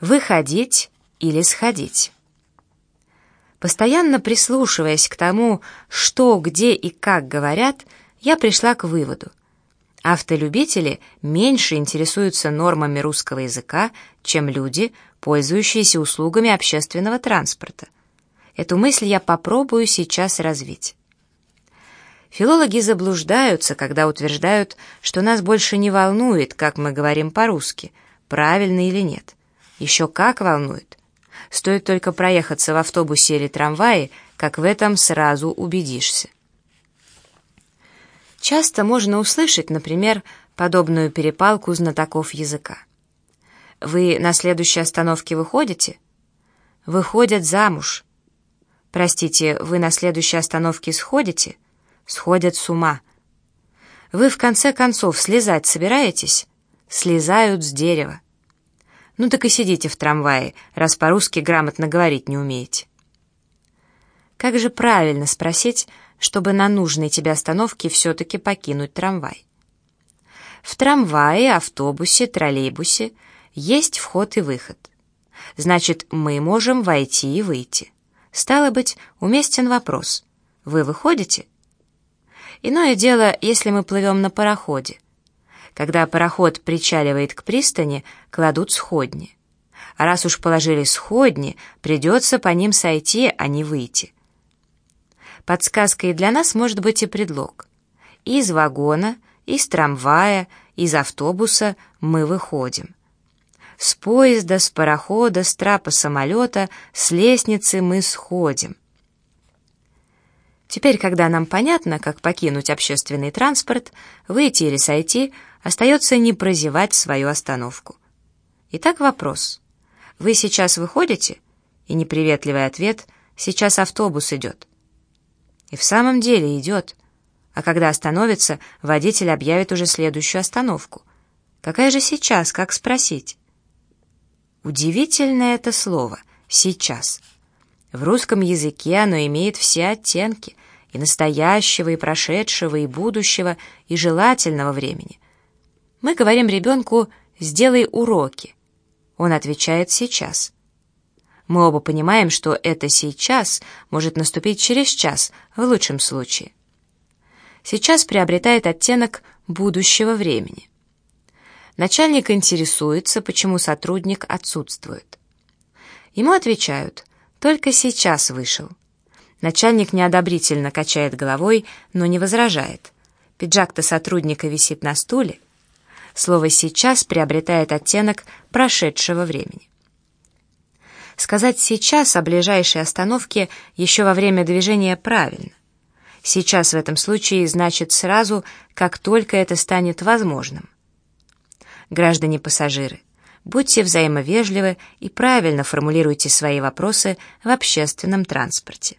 Выходить или сходить? Постоянно прислушиваясь к тому, что, где и как говорят, я пришла к выводу. Автолюбители меньше интересуются нормами русского языка, чем люди, пользующиеся услугами общественного транспорта. Эту мысль я попробую сейчас развить. Филологи заблуждаются, когда утверждают, что нас больше не волнует, как мы говорим по-русски, правильно или нет. Еще как волнует. Стоит только проехаться в автобусе или трамвае, как в этом сразу убедишься. Часто можно услышать, например, подобную перепалку знатоков языка. Вы на следующей остановке выходите? Выходят замуж. Простите, вы на следующей остановке сходите? Сходят с ума. Вы в конце концов слезать собираетесь? Слезают с дерева. Ну так и сидите в трамвае, раз по-русски грамотно говорить не умеете. Как же правильно спросить, чтобы на нужной тебе остановке все-таки покинуть трамвай? В трамвае, автобусе, троллейбусе есть вход и выход. Значит, мы можем войти и выйти. Стало быть, уместен вопрос. Вы выходите? Иное дело, если мы плывем на пароходе. Когда пароход причаливает к пристани, кладут сходни. А раз уж положили сходни, придется по ним сойти, а не выйти. Подсказкой для нас может быть и предлог. Из вагона, из трамвая, из автобуса мы выходим. С поезда, с парохода, с трапа самолета, с лестницы мы сходим. Теперь, когда нам понятно, как покинуть общественный транспорт, выйти или сойти, остается не прозевать свою остановку. Итак, вопрос. Вы сейчас выходите? И неприветливый ответ «Сейчас автобус идет». И в самом деле идет. А когда остановится, водитель объявит уже следующую остановку. Какая же сейчас, как спросить? Удивительное это слово «сейчас». В русском языке оно имеет все оттенки и настоящего, и прошедшего, и будущего, и желательного времени. Мы говорим ребенку «сделай уроки». Он отвечает «сейчас». Мы оба понимаем, что это «сейчас» может наступить через час, в лучшем случае. Сейчас приобретает оттенок будущего времени. Начальник интересуется, почему сотрудник отсутствует. Ему отвечают только сейчас вышел. Начальник неодобрительно качает головой, но не возражает. Пиджак-то сотрудника висит на стуле. Слово «сейчас» приобретает оттенок прошедшего времени. Сказать «сейчас» о ближайшей остановке еще во время движения правильно. «Сейчас» в этом случае значит сразу, как только это станет возможным. Граждане-пассажиры, Будьте взаимовежливы и правильно формулируйте свои вопросы в общественном транспорте.